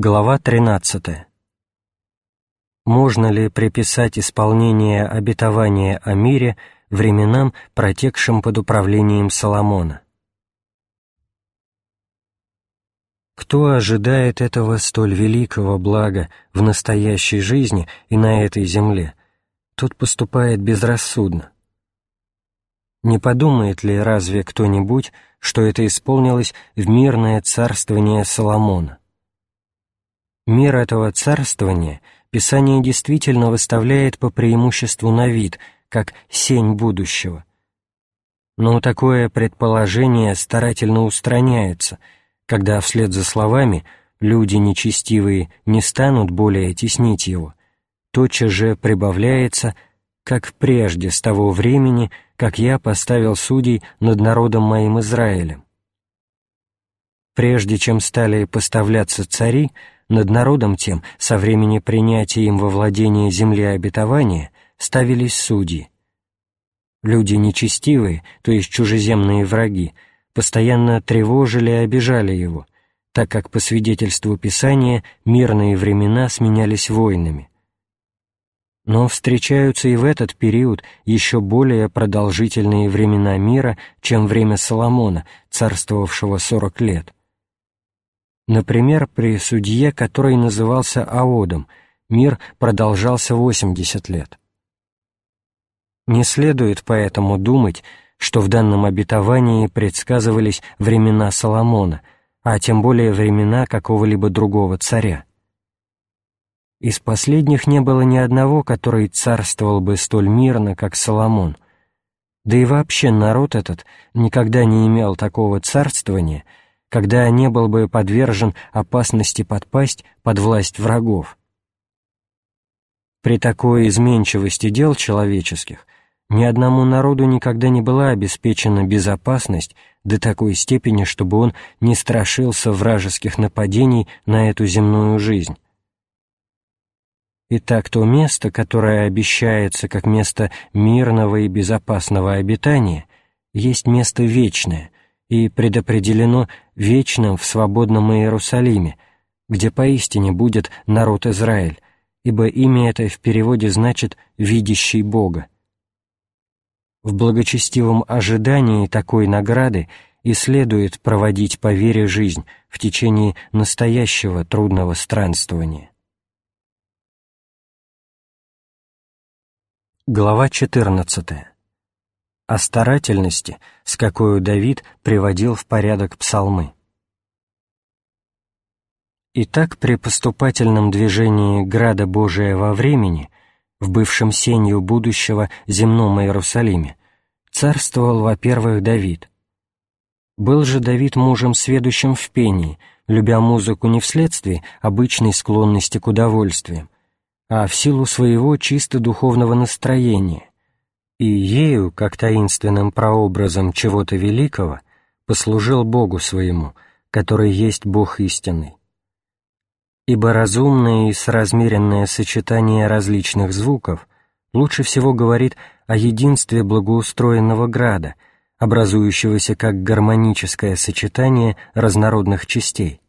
Глава 13. Можно ли приписать исполнение обетования о мире временам, протекшим под управлением Соломона? Кто ожидает этого столь великого блага в настоящей жизни и на этой земле, тот поступает безрассудно. Не подумает ли разве кто-нибудь, что это исполнилось в мирное царствование Соломона? Мир этого царствования Писание действительно выставляет по преимуществу на вид, как сень будущего. Но такое предположение старательно устраняется, когда вслед за словами люди нечестивые не станут более теснить его, тотчас же прибавляется, как прежде с того времени, как я поставил судей над народом моим Израилем. Прежде чем стали поставляться цари, над народом тем, со времени принятия им во владение земли обетования, ставились судьи. Люди нечестивые, то есть чужеземные враги, постоянно тревожили и обижали его, так как, по свидетельству Писания, мирные времена сменялись войнами. Но встречаются и в этот период еще более продолжительные времена мира, чем время Соломона, царствовавшего сорок лет. Например, при судье, который назывался Аодом, мир продолжался 80 лет. Не следует поэтому думать, что в данном обетовании предсказывались времена Соломона, а тем более времена какого-либо другого царя. Из последних не было ни одного, который царствовал бы столь мирно, как Соломон. Да и вообще народ этот никогда не имел такого царствования — когда не был бы подвержен опасности подпасть под власть врагов. При такой изменчивости дел человеческих ни одному народу никогда не была обеспечена безопасность до такой степени, чтобы он не страшился вражеских нападений на эту земную жизнь. Итак, то место, которое обещается как место мирного и безопасного обитания, есть место вечное, и предопределено вечным в свободном Иерусалиме, где поистине будет народ Израиль, ибо имя это в переводе значит «видящий Бога». В благочестивом ожидании такой награды и следует проводить по вере жизнь в течение настоящего трудного странствования. Глава 14 о старательности, с какой Давид приводил в порядок псалмы. Итак, при поступательном движении града Божия во времени, в бывшем сенью будущего земном Иерусалиме, царствовал, во-первых, Давид. Был же Давид мужем сведущим в пении, любя музыку не вследствие обычной склонности к удовольствиям, а в силу своего чисто духовного настроения, и ею, как таинственным прообразом чего-то великого, послужил Богу своему, который есть Бог истинный. Ибо разумное и соразмеренное сочетание различных звуков лучше всего говорит о единстве благоустроенного града, образующегося как гармоническое сочетание разнородных частей.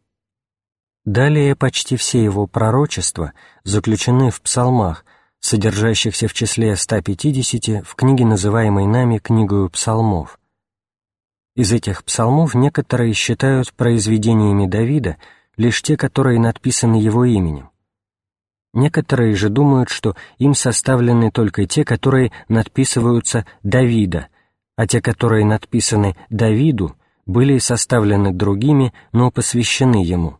Далее почти все его пророчества заключены в псалмах, содержащихся в числе 150 в книге, называемой нами «Книгою псалмов». Из этих псалмов некоторые считают произведениями Давида лишь те, которые надписаны его именем. Некоторые же думают, что им составлены только те, которые надписываются Давида, а те, которые надписаны Давиду, были составлены другими, но посвящены ему.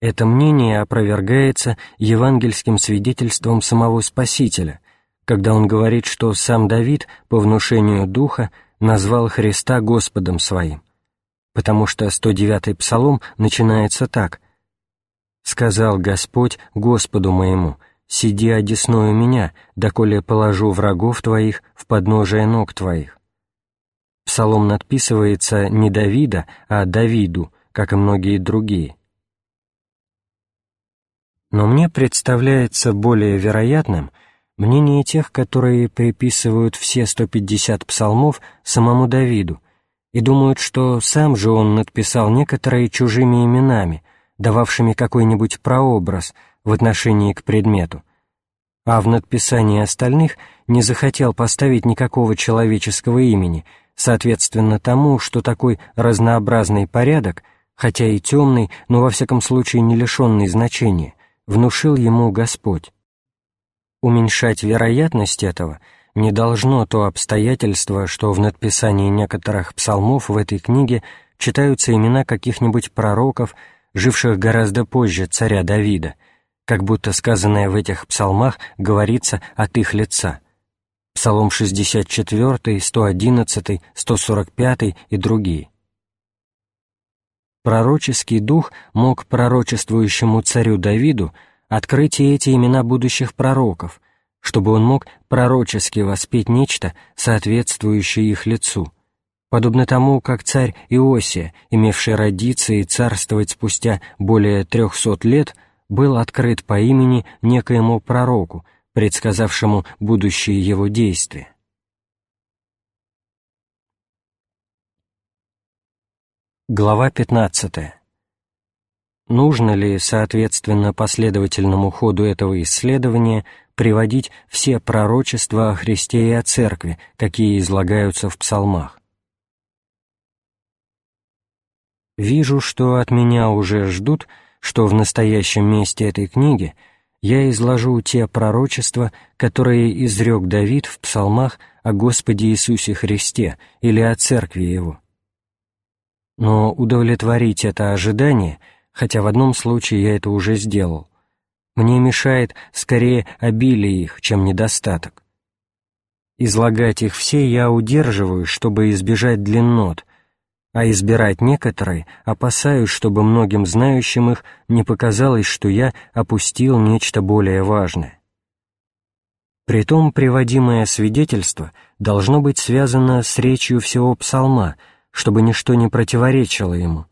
Это мнение опровергается евангельским свидетельством самого Спасителя, когда он говорит, что сам Давид по внушению Духа назвал Христа Господом своим, потому что 109-й псалом начинается так «Сказал Господь Господу моему, сиди одесную меня, доколе положу врагов твоих в подножие ног твоих». Псалом надписывается не Давида, а Давиду, как и многие другие. Но мне представляется более вероятным мнение тех, которые приписывают все 150 псалмов самому Давиду и думают, что сам же он надписал некоторые чужими именами, дававшими какой-нибудь прообраз в отношении к предмету, а в надписании остальных не захотел поставить никакого человеческого имени, соответственно тому, что такой разнообразный порядок, хотя и темный, но во всяком случае не лишенный значения, внушил ему Господь. Уменьшать вероятность этого не должно то обстоятельство, что в надписании некоторых псалмов в этой книге читаются имена каких-нибудь пророков, живших гораздо позже царя Давида, как будто сказанное в этих псалмах говорится от их лица. Псалом 64, 111, 145 и другие. Пророческий дух мог пророчествующему царю Давиду открыть эти имена будущих пророков, чтобы он мог пророчески воспеть нечто, соответствующее их лицу, подобно тому, как царь Иосия, имевший родиться и царствовать спустя более трехсот лет, был открыт по имени некоему пророку, предсказавшему будущие его действия. Глава 15. Нужно ли, соответственно последовательному ходу этого исследования, приводить все пророчества о Христе и о Церкви, какие излагаются в псалмах? Вижу, что от меня уже ждут, что в настоящем месте этой книги я изложу те пророчества, которые изрек Давид в псалмах о Господе Иисусе Христе или о Церкви Его. Но удовлетворить это ожидание, хотя в одном случае я это уже сделал, мне мешает скорее обилие их, чем недостаток. Излагать их все я удерживаю, чтобы избежать длиннот, а избирать некоторые опасаюсь, чтобы многим знающим их не показалось, что я опустил нечто более важное. Притом приводимое свидетельство должно быть связано с речью всего псалма, чтобы ничто не противоречило ему,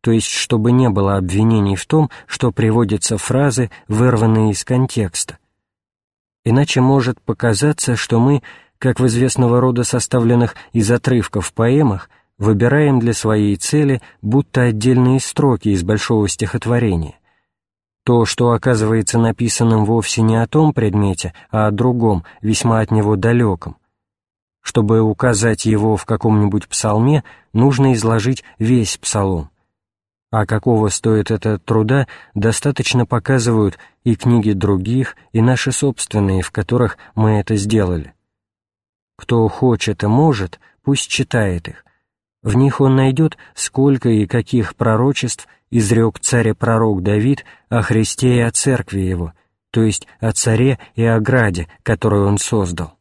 то есть чтобы не было обвинений в том, что приводятся фразы, вырванные из контекста. Иначе может показаться, что мы, как в известного рода составленных из отрывков поэмах, выбираем для своей цели будто отдельные строки из большого стихотворения. То, что оказывается написанным вовсе не о том предмете, а о другом, весьма от него далеком. Чтобы указать его в каком-нибудь псалме, нужно изложить весь псалом. А какого стоит это труда, достаточно показывают и книги других, и наши собственные, в которых мы это сделали. Кто хочет и может, пусть читает их, в них он найдет, сколько и каких пророчеств изрек царь-пророк Давид о Христе и о церкви его, то есть о царе и о граде, которую он создал.